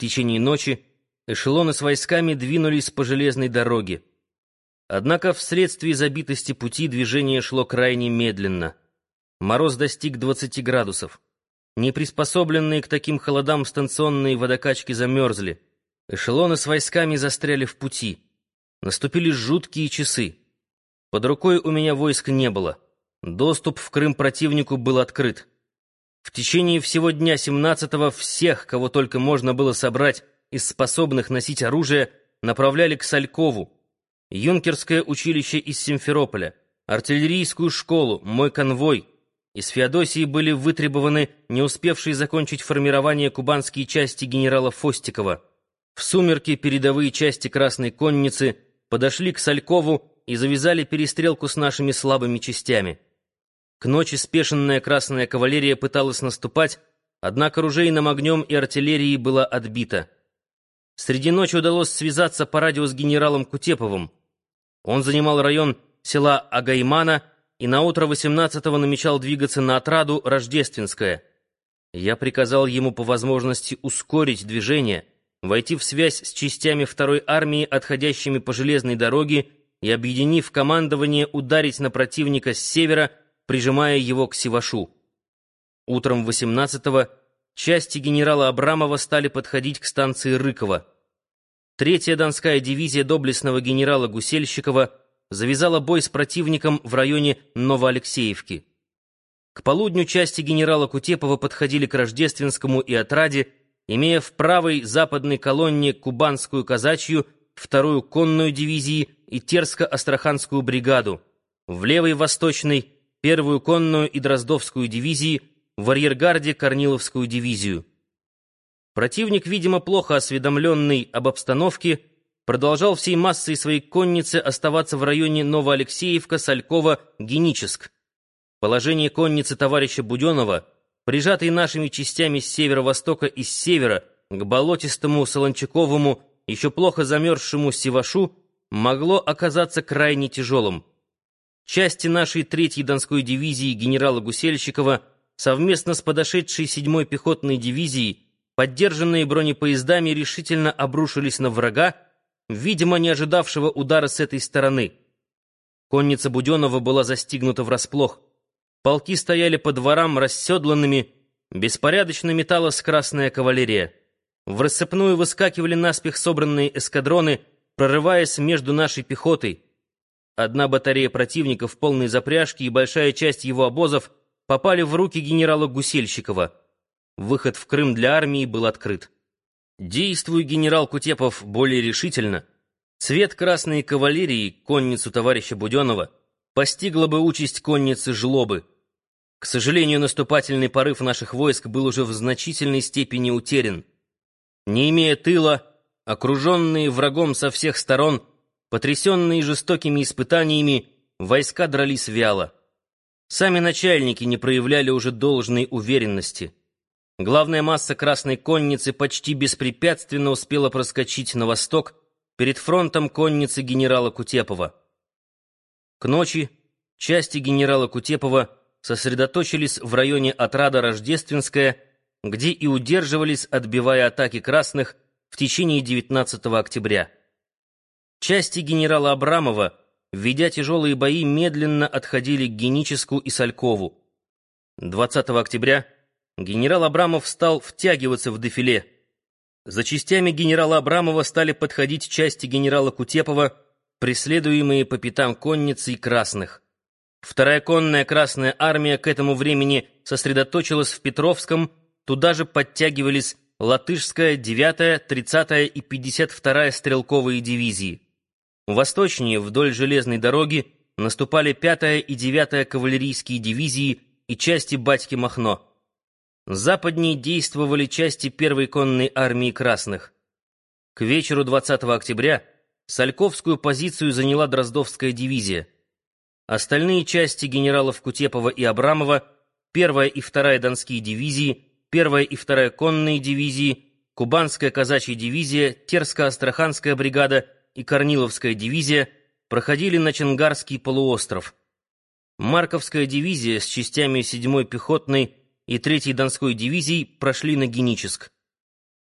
течение ночи эшелоны с войсками двинулись по железной дороге. Однако вследствие забитости пути движение шло крайне медленно. Мороз достиг 20 градусов. Неприспособленные к таким холодам станционные водокачки замерзли. Эшелоны с войсками застряли в пути. Наступили жуткие часы. Под рукой у меня войск не было. Доступ в Крым противнику был открыт. В течение всего дня 17-го всех, кого только можно было собрать из способных носить оружие, направляли к Салькову, юнкерское училище из Симферополя, артиллерийскую школу, мой конвой. Из Феодосии были вытребованы не успевшие закончить формирование кубанские части генерала Фостикова. В сумерки передовые части Красной Конницы подошли к Салькову и завязали перестрелку с нашими слабыми частями. К ночи спешенная Красная кавалерия пыталась наступать, однако оружейным огнем и артиллерией была отбита. Среди ночи удалось связаться по радио с генералом Кутеповым. Он занимал район села Агаймана и на утро 18-го намечал двигаться на отраду Рождественское. Я приказал ему по возможности ускорить движение, войти в связь с частями второй армии, отходящими по железной дороге, и, объединив командование, ударить на противника с севера, прижимая его к Севашу. Утром 18-го части генерала Абрамова стали подходить к станции Рыкова. Третья Донская дивизия доблестного генерала Гусельщикова завязала бой с противником в районе Новоалексеевки. К полудню части генерала Кутепова подходили к Рождественскому и Отраде, имея в правой западной колонне кубанскую казачью, вторую конную дивизии и Терско-Астраханскую бригаду, в левой восточной первую конную и Дроздовскую дивизии, в арьергарде Корниловскую дивизию. Противник, видимо, плохо осведомленный об обстановке, продолжал всей массой своей конницы оставаться в районе Новоалексеевка, Салькова, Геническ. Положение конницы товарища Буденова, прижатой нашими частями с северо-востока и с севера к болотистому Солончаковому, еще плохо замерзшему Севашу, могло оказаться крайне тяжелым. Части нашей третьей Донской дивизии генерала Гусельщикова совместно с подошедшей седьмой пехотной дивизией, поддержанные бронепоездами, решительно обрушились на врага, видимо, не ожидавшего удара с этой стороны. Конница Буденова была застигнута врасплох. Полки стояли по дворам расседланными, беспорядочно металась красная кавалерия. В рассыпную выскакивали наспех собранные эскадроны, прорываясь между нашей пехотой. Одна батарея противников в полной запряжке и большая часть его обозов попали в руки генерала Гусельщикова. Выход в Крым для армии был открыт. Действуя генерал Кутепов более решительно, цвет красной кавалерии, конницу товарища Буденова, постигла бы участь конницы Жлобы. К сожалению, наступательный порыв наших войск был уже в значительной степени утерян. Не имея тыла, окруженные врагом со всех сторон, Потрясенные жестокими испытаниями, войска дрались вяло. Сами начальники не проявляли уже должной уверенности. Главная масса Красной Конницы почти беспрепятственно успела проскочить на восток перед фронтом конницы генерала Кутепова. К ночи части генерала Кутепова сосредоточились в районе отрада Рождественская, где и удерживались, отбивая атаки красных в течение 19 октября. Части генерала Абрамова, ведя тяжелые бои, медленно отходили к Геническу и Салькову. 20 октября генерал Абрамов стал втягиваться в дефиле. За частями генерала Абрамова стали подходить части генерала Кутепова, преследуемые по пятам конницы и красных. Вторая конная Красная армия к этому времени сосредоточилась в Петровском, туда же подтягивались Латышская, 9-я, 30-я и 52-я стрелковые дивизии. Восточнее, вдоль железной дороги, наступали 5-я и 9-я кавалерийские дивизии и части Батьки Махно. Западнее действовали части первой конной армии красных. К вечеру 20 октября Сальковскую позицию заняла Дроздовская дивизия. Остальные части генералов Кутепова и Абрамова, первая и вторая Донские дивизии, первая и вторая конные дивизии, Кубанская казачья дивизия, Терско-Астраханская бригада — и Корниловская дивизия проходили на Чангарский полуостров. Марковская дивизия с частями 7-й пехотной и 3-й Донской дивизии прошли на Геническ.